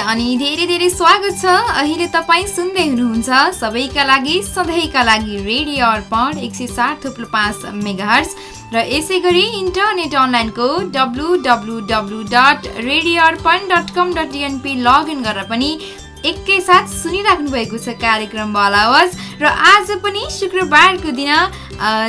अनि धेरै धेरै स्वागत छ। अहिले तपाईँ सुन्दै हुनुहुन्छ सबैका लागि सधैँका लागि रेडियो अर्पण एक सय सात थुप्रो पाँच मेगाहर्स र यसै गरी इन्टरनेट अनलाइनको W W W dot radio Arpan dot com dot NP login गरेर पनि एकैसाथ सुनिराख्नु भएको छ कार्यक्रम बलावाज र आज पनि शुक्रबारको दिन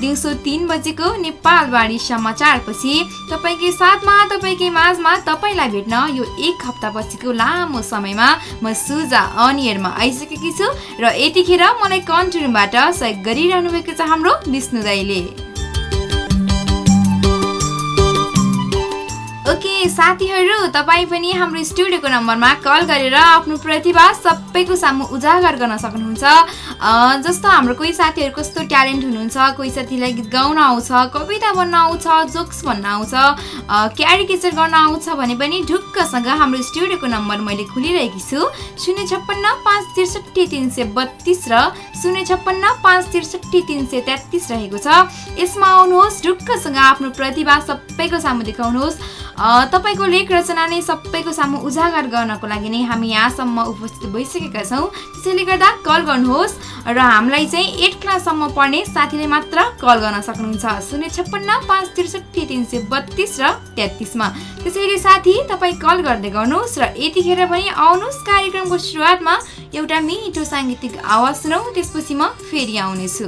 दिउँसो तिन बजेको नेपालवाणी समाचारपछि तपाईँकै साथमा तपाईँकै माझमा तपाईँलाई भेट्न यो एक हप्तापछिको लामो समयमा म सुजा अनियरमा आइसकेकी छु र यतिखेर मलाई कन्ट्रोलबाट सहयोग गरिरहनु भएको छ हाम्रो विष्णु दाईले। ओके साथीहरू तपाईँ पनि हाम्रो स्टुडियोको नम्बरमा कल गरेर आफ्नो प्रतिभा सबैको सामु उजागर गर्न सक्नुहुन्छ। जस्तो हाम्रो कोही साथीहरू कस्तो ट्यालेन्ट हुनुहुन्छ कोही साथीलाई गीत गाउन आउँछ कविता भन्न आउँछ जोक्स भन्न आउँछ क्यारिकेचर गर्न आउँछ भने पनि ढुक्कसँग हाम्रो स्टुडियोको नम्बर मैले खुलिरहेकी छु शून्य छप्पन्न पाँच त्रिसठी तिन सय बत्तिस र शून्य छप्पन्न पाँच त्रिसठी तिन सय तेत्तिस रहेको छ। यसमा आउनुहोस् ढुक्कसँग आफ्नो प्रतिभा सबैको सामु देखाउनुहोस्। तपाईँको लेख रचना नै सबैको सामु उजागर गर्नको लागि नै हामी यहाँसम्म उपस्थित भइसकेका छौँ। त्यसैले गर्दा कल गर्नुहोस्। र हामीलाई चाहिँ एट क्लाससम्म पढ्ने साथीले मात्र कल गर्न सक्नुहुन्छ। शून्य छप्पन्न पाँच त्रिसठी तिन सय बत्तिस र तेत्तिसमा। त्यसैले साथी तपाईँ कल गर्दै गर्नुहोस् र यतिखेर पनि आउनुहोस् कार्यक्रमको सुरुवातमा एउटा मिठो साङ्गीतिक आवाज सुनौ त्यसपछि म फेरि आउनेछु।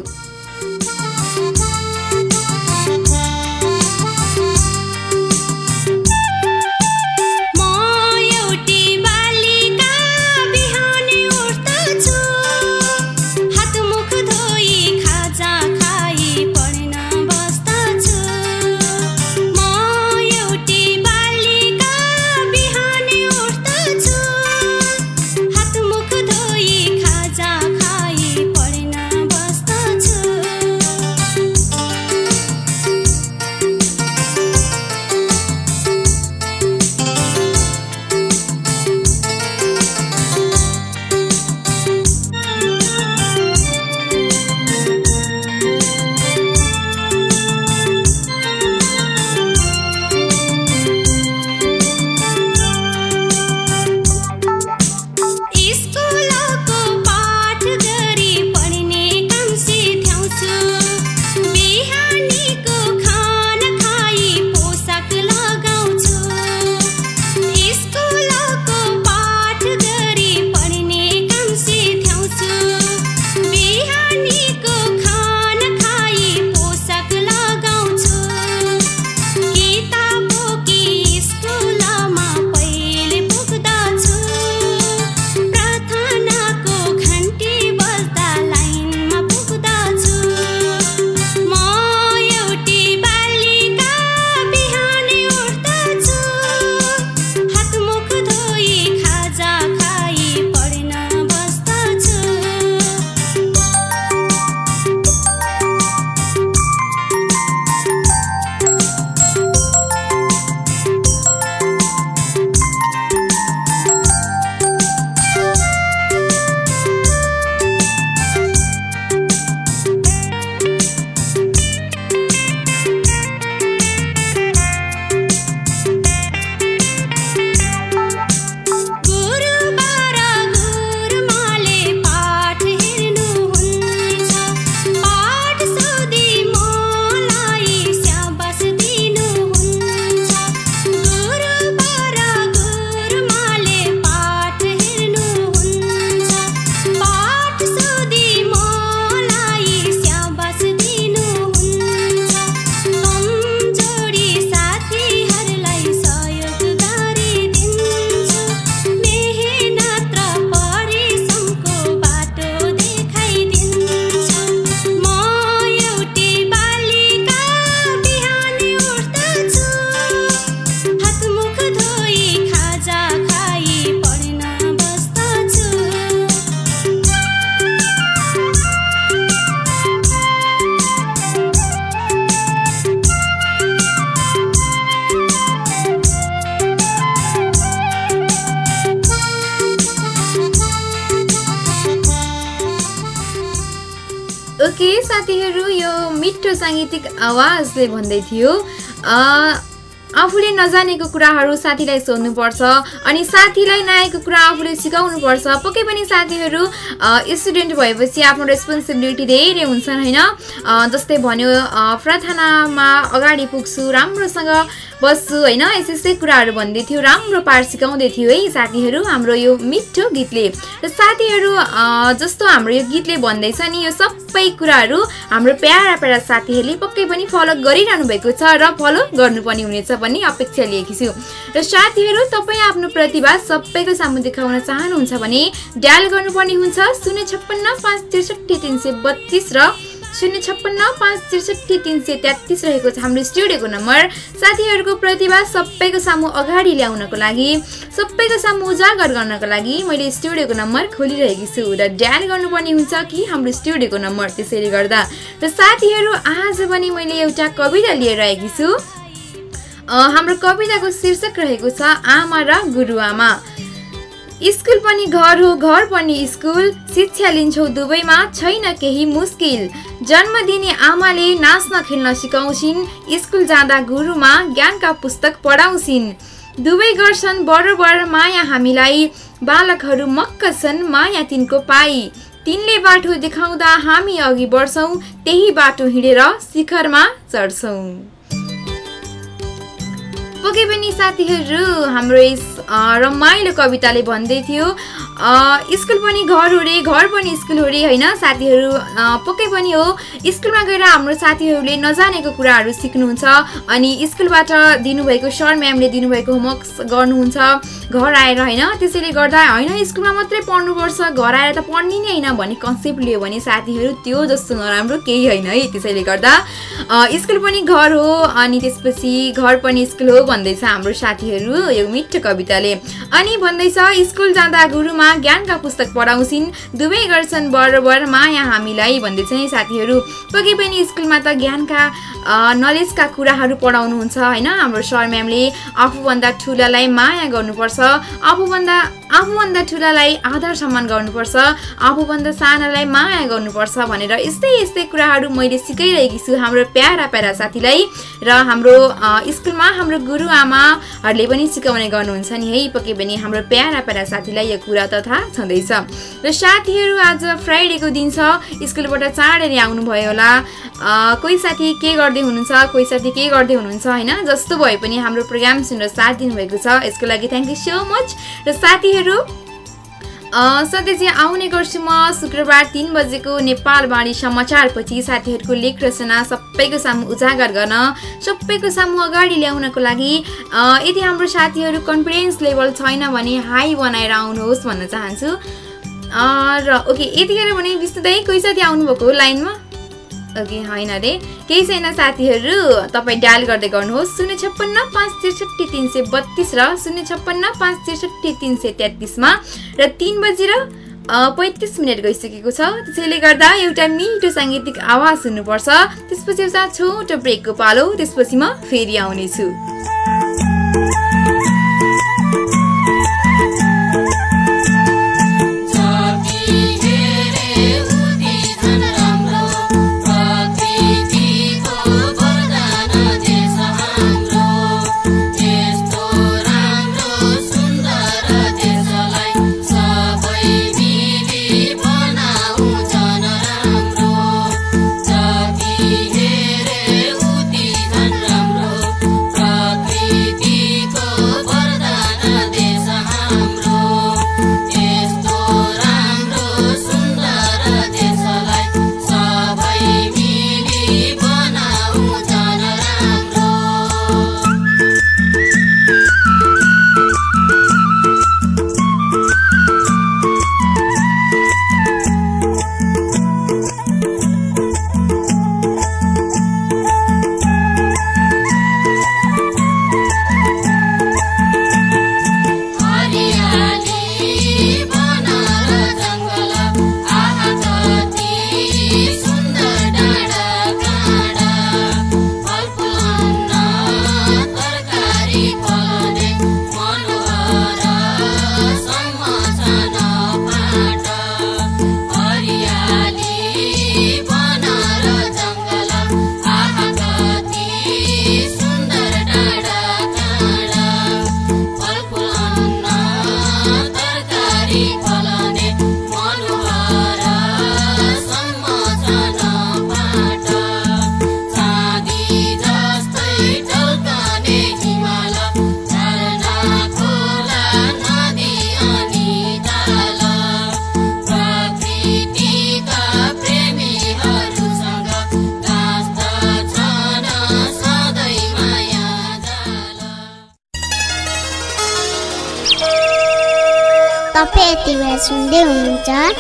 मिठो साङ्गीतिक आवाजले भन्दै थियो। आफूले नजानेको कुराहरू साथीलाई सोध्नुपर्छ अनि साथीलाई नआएको कुरा आफूले सिकाउनुपर्छ। पक्कै पनि साथीहरू स्टुडेन्ट भएपछि आफ्नो रेस्पोन्सिबिलिटी धेरै हुन्छन् होइन? जस्तै भन्यो प्रार्थनामा अगाडि पुग्छु राम्रोसँग बस्छु होइन? यस्तै यस्तै कुराहरू भन्दै थियो राम्रो पार सिकाउँदै थियो है साथीहरू हाम्रो यो मिठो गीतले। र साथीहरू जस्तो हाम्रो यो गीतले भन्दैछ नि यो सबै कुराहरू हाम्रो प्यारा प्यारा साथीहरूले पक्कै पनि फलो गरिरहनु भएको छ र फलो गर्नुपर्ने हुनेछ भन्ने अपेक्षा लिएकी छु। र साथीहरू तपाईँ आफ्नो प्रतिभा सबैको सामु देखाउन चाहनुहुन्छ भने डायल गर्नुपर्ने हुन्छ शून्य छप्पन्न पाँच त्रिसठी तिन सय बत्तिस र शून्य छप्पन्न पाँच त्रिसठी तिन सय तेत्तिस रहेको छ हाम्रो स्टुडियोको नम्बर। साथीहरूको प्रतिभा सबैको सामु अगाडि ल्याउनको लागि सबैको सामु उजागर गर्नको लागि मैले स्टुडियोको नम्बर खोलिरहेकी छु र ड्यान गर्नुपर्ने हुन्छ कि हाम्रो स्टुडियोको नम्बर त्यसैले गर्दा। र साथीहरू आज पनि मैले एउटा कविता लिएर आएकी छु हाम्रो कविताको शीर्षक रहेको छ आमा र गुरुआमा। स्कुल पनि घर हो घर पनि स्कुल। शिक्षा लिन्छौ दुवैमा छैन केही मुस्किल। जन्म दिने आमाले नाच्न खेल्न सिकाउँछिन् स्कुल जाँदा गुरुमा ज्ञानका पुस्तक पढाउँछिन्। दुवै गर्छन् बरोबर माया हामीलाई बालकहरू मक्क छन् माया तिनको पाई। तिनले बाटो देखाउँदा हामी अघि बढ्छौँ त्यही बाटो हिँडेर शिखरमा चढ्छौँ। पक्कै पनि साथीहरू हाम्रो यस रमाइलो कविताले भन्दै थियो। स्कुल पनि घर हो रे घर पनि स्कुल हो रे होइन? साथीहरू पक्कै पनि हो। स्कुलमा गएर हाम्रो साथीहरूले नजानेको कुराहरू सिक्नुहुन्छ अनि स्कुलबाट दिनुभएको सर म्यामले दिनुभएको होमवर्क गर्नुहुन्छ। घर आएर होइन? त्यसैले गर्दा होइन स्कुलमा मात्रै पढ्नुपर्छ घर आएर त पढ्ने नै होइन भन्ने कन्सेप्ट लियो भने साथीहरू त्यो जस्तो नराम्रो केही होइन है? त्यसैले गर्दा स्कुल पनि घर हो अनि त्यसपछि घर पनि स्कुल हो भन्दैछ हाम्रो साथीहरू यो मिठो कविताले। अनि भन्दैछ स्कुल जाँदा गुरुमा ज्ञानका पुस्तक पढाउँछिन्। दुवै गर्छन् बराबर माया हामीलाई भन्दैछ नि साथीहरू। पक्कै पनि स्कुलमा त ज्ञानका नलेजका कुराहरू पढाउनुहुन्छ होइन? हाम्रो सर म्यामले आफूभन्दा ठुलालाई माया गर्नुपर्छ आफूभन्दा आफूभन्दा ठुलालाई आदर सम्मान गर्नुपर्छ आफूभन्दा सानालाई माया गर्नुपर्छ भनेर यस्तै यस्तै कुराहरू मैले सिकाइरहेकी छु हाम्रो प्यारा प्यारा साथीलाई र हाम्रो स्कुलमा हाम्रो गुरुआमाहरूले पनि सिकाउने गर्नुहुन्छ नि है। पक्कै पनि हाम्रो प्यारा प्यारा साथीलाई यो कुरा त थाहा छँदैछ। र साथीहरू आज फ्राइडेको दिन छ। स्कुलबाट चाँडै आउनुभयो होला। कोही साथी के गर्दै हुनुहुन्छ? कोही साथी के गर्दै हुनुहुन्छ? होइन जस्तो भए पनि हाम्रो प्रोग्राम सुनेर साथ दिनुभएको छ। यसको लागि थ्याङ्क यू सो मच र साथीहरू सधैँ आउने गर्छु म शुक्रबार तिन बजेको नेपाल बाणी समाचारपछि साथीहरूको लेख रचना सबैको सामु उजागर गर्न सबैको सामु अगाडि ल्याउनको लागि यदि हाम्रो साथीहरू कन्फिडेन्स लेभल छैन भने हाई बनाएर आउनुहोस् भन्न चाहन्छु। र ओके यतिखेर भने विष्णु दाई कोही साथी आउनुभएको लाइनमा? ओके होइन अरे? केही छैन साथीहरू तपाईँ डायल गर्दै गर्नुहोस्। शून्य छप्पन्न पाँच त्रिसठी तिन सय बत्तिस र शून्य छप्पन्न पाँच त्रिसठी तिन सय तेत्तिसमा। र तिन बजेर पैँतिस मिनट गइसकेको छ। त्यसैले गर्दा एउटा मिठो साङ्गीतिक आवाज सुन्नुपर्छ। त्यसपछि एउटा छोटो ब्रेकको पालो। त्यसपछि म फेरि आउनेछु। You.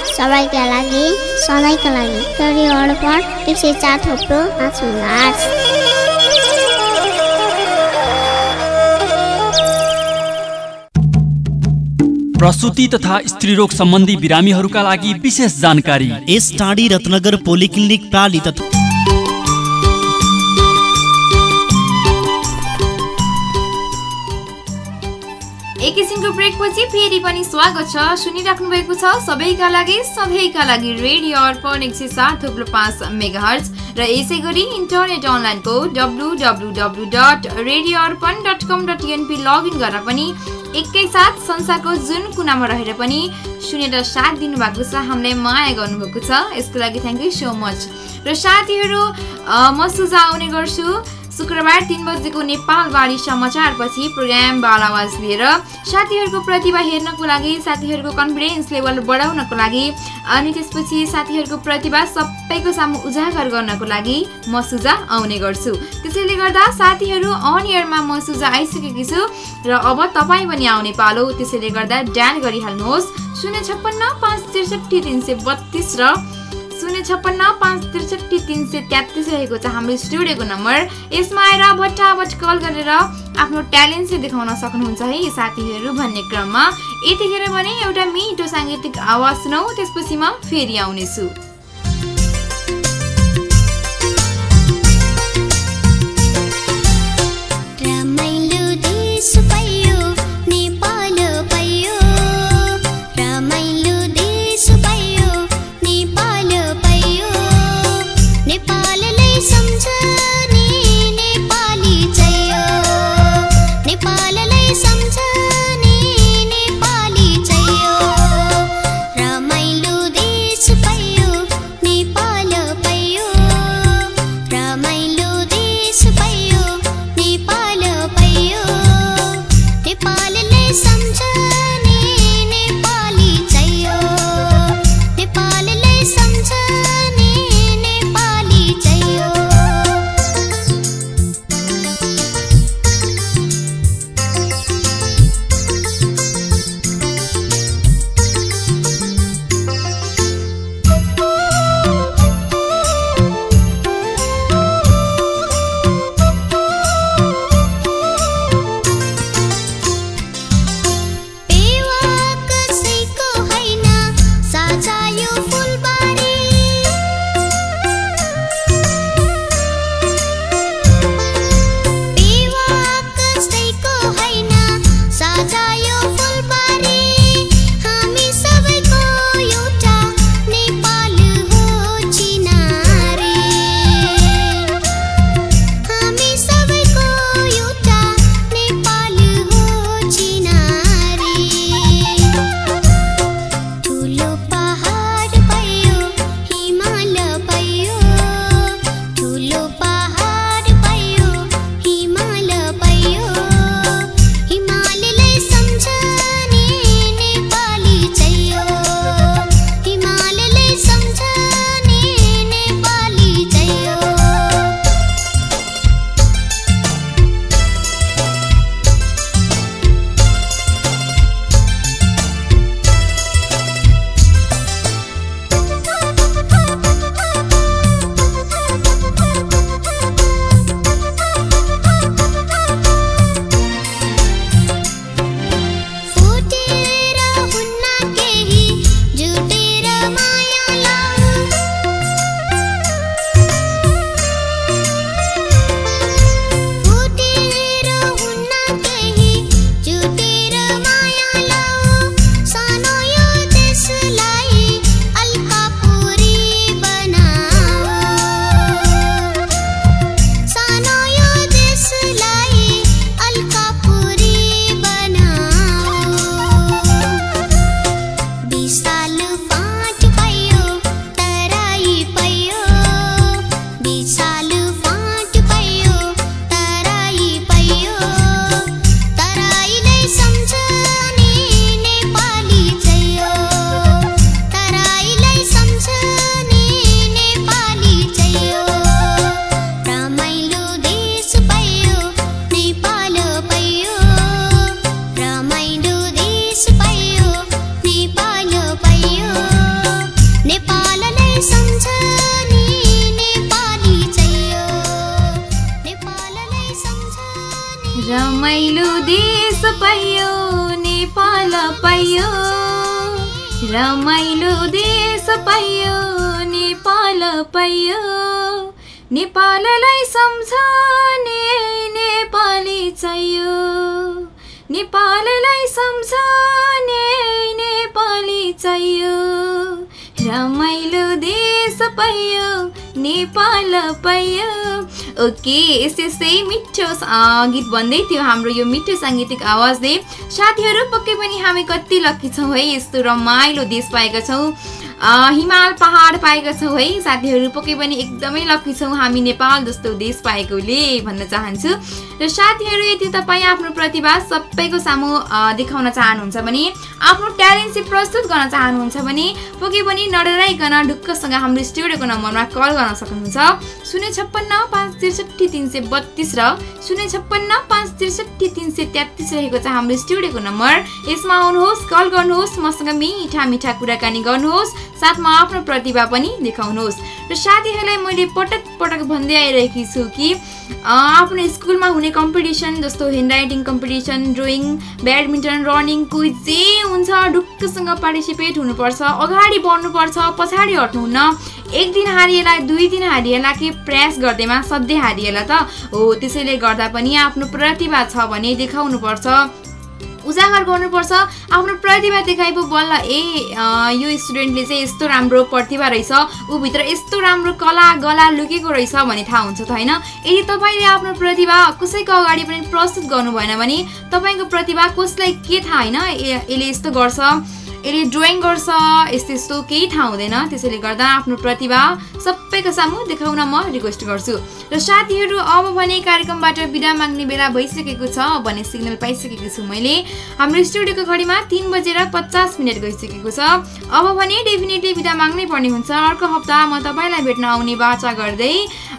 सबैका लागि सधैँका लागि रेडियो अर्पण एक सय चार थोप्रो पाँच प्रसुति तथा स्त्रीरोग सम्बन्धी बिरामीहरूका लागि विशेष जानकारी यस टाढी रत्नगर पोलिक्लिनिक प्राली तथा एकैछिनको ब्रेकपछि फेरि पनि स्वागत छ। सुनिराख्नु भएको छ सबैका लागि सधैँका लागि रेडियो अर्पण एक सय सात थुप्रो पाँच मेगा र यसै गरी इन्टरनेट अनलाइनको W W W dot radio Arpan dot com dot NP login गरेर पनि एकैसाथ संसारको जुन कुनामा रहेर पनि सुनेर साथ दिनुभएको छ हामीलाई माया गर्नुभएको छ। यसको लागि थ्याङ्क यू सो मच र साथीहरू म सुझाव आउने गर्छु। शुक्रबार तिन बजेको नेपालवाणी समाचारपछि प्रोग्राम बाल आवाज लिएर साथीहरूको प्रतिभा हेर्नको लागि साथीहरूको कन्फिडेन्स लेभल बढाउनको लागि अनि त्यसपछि साथीहरूको प्रतिभा सबैको सामु उजागर गर्नको लागि म सुजा आउने गर्छु। त्यसैले गर्दा साथीहरू अन इयरमा म सुजा आइसकेकी छु र अब तपाईँ पनि आउने पालो। त्यसैले गर्दा ड्यान गरिहाल्नुहोस्। शून्य छप्पन्न पाँच त्रिसठी तिन सय बत्तिस र शून्य छप्पन्न पाँच त्रिसठी तिन सय तेत्तिस रहेको छ हाम्रो स्टुडियोको नम्बर। यसमा आएर भट्टाभट कल गरेर आफ्नो ट्यालेन्ट चाहिँ देखाउन सक्नुहुन्छ है साथीहरू भन्ने क्रममा। यतिखेर भने एउटा मिठो साङ्गीतिक आवाज सुनौ त्यसपछि म फेरि आउनेछु। पाइयो नेपाललाई सम्झने नेपाली चाहियो। नेपाललाई सम्झने नेपाली चाहियो। रमाइलो देश पाइयो नेपाल पाइयो। ओके यस्तै यस्तै मिठो गीत भन्दै थियो हाम्रो यो मिठो साङ्गीतिक आवाजले। साथीहरू पक्कै पनि हामी कति लक्की छौँ है यस्तो रमाइलो देश पाएका छौँ। हिमाल पहाड पाएका छौँ है। साथीहरू पक्कै पनि एकदमै लक्की छौँ हामी नेपाल जस्तो देश पाएकोले भन्न चाहन्छु। र साथीहरू यदि तपाईँ आफ्नो प्रतिभा सबैको सामु देखाउन चाहनुहुन्छ भने आफ्नो ट्यालेन्ट चाहिँ प्रस्तुत गर्न चाहनुहुन्छ भने पक्कै पनि नडराइकन ढुक्कसँग हाम्रो स्टुडियोको नम्बरमा कल गर्न सक्नुहुन्छ। शून्य छप्पन्न पाँच त्रिसठी तिन सय बत्तिस र शून्य छप्पन्न पाँच त्रिसठी तिन सय तेत्तिस रहेको छ हाम्रो स्टुडियोको नम्बर। यसमा आउनुहोस् कल गर्नुहोस् मसँग मिठा मिठा कुराकानी गर्नुहोस्। साथमा आफ्नो प्रतिभा पनि देखाउनुहोस्। र साथीहरूलाई मैले पटक पटक भन्दै आइरहेकी छु कि आफ्नो स्कुलमा हुने कम्पिटिसन जस्तो handwriting competition drawing badminton running quiz जे हुन्छ ढुक्कसँग पार्टिसिपेट हुनुपर्छ अगाडि बढ्नुपर्छ पछाडि हट्नुहुन्न। एक दिन हारिएला दुई दिन हारिएला कि प्रयास गर्दैमा सधैँ हारिएला त? हो त्यसैले गर्दा पनि आफ्नो प्रतिभा छ भने देखाउनुपर्छ। उजागर गर्नुपर्छ। आफ्नो प्रतिभा देखाइ पो बल्ल ए यो स्टुडेन्टले चाहिँ यस्तो राम्रो प्रतिभा रहेछ। ऊभित्र यस्तो राम्रो कला गला लुकेको रहेछ भन्ने थाहा हुन्छ त होइन? यदि तपाईँले आफ्नो प्रतिभा कसैको अगाडि पनि प्रस्तुत गर्नु भएन भने तपाईँको प्रतिभा कसलाई के थाहा होइन? यसले यस्तो गर्छ? यसले ड्रइङ गर्छ यस्तो यस्तो केही थाहा हुँदैन। त्यसैले गर्दा आफ्नो प्रतिभा सबैको सामु देखाउन म रिक्वेस्ट गर्छु। र साथीहरू अब भने कार्यक्रमबाट बिदा माग्ने बेला भइसकेको छ भन्ने सिग्नल पाइसकेको छु मैले। हाम्रो स्टुडियोको घडीमा तिन बजेर पचास मिनट गइसकेको छ। अब भने डेफिनेटली बिदा माग्नै पर्ने हुन्छ। अर्को हप्ता म तपाईँलाई भेट्न आउने बाचा गर्दै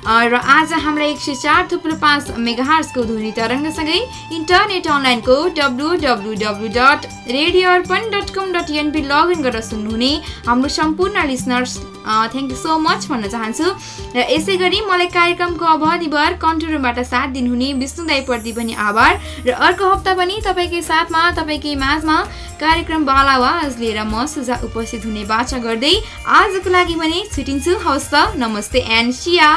र आज हामीलाई एक सय चार थुप्रो पाँच मेगाहर्सको ध्वनि तरङ्गसँगै इन्टरनेट अनलाइनको W W W dot radio Arpan dot com dot NP login गरेर सुन्नुहुने हाम्रो सम्पूर्ण listeners thank you so much भन्न चाहन्छु। र यसै गरी मलाई कार्यक्रमको अवधिभर कन्ट्रोलबाट साथ दिनुहुने विष्णु दाईप्रति पनि आभार। र अर्को हप्ता पनि तपाईँकै साथमा तपाईँकै माझमा कार्यक्रम बाला आवाज लिएर म सुझा उपस्थित हुने बाचा गर्दै आजको लागि भने छुटिन्छु। हवस् त नमस्ते एन्ड सिया।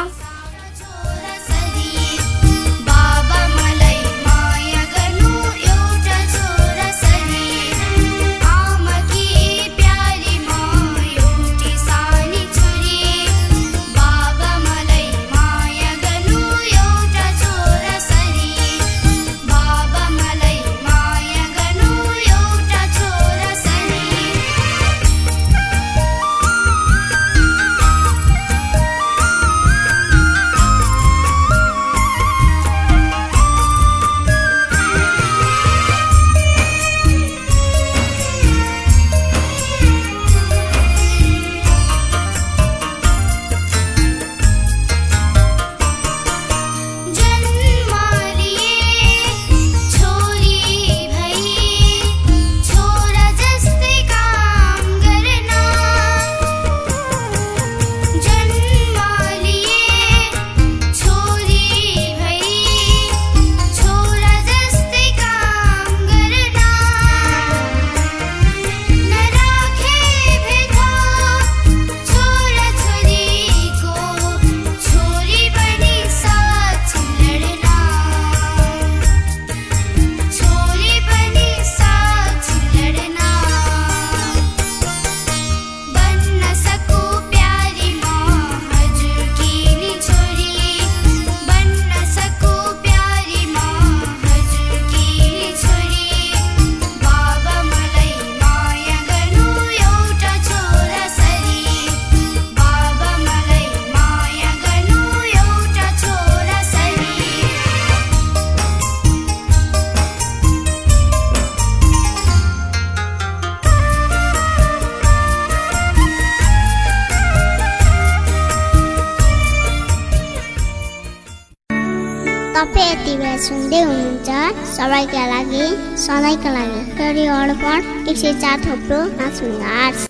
सधैँका लागि रेडियो अर्पण एक सय चार थोप्रो पाँच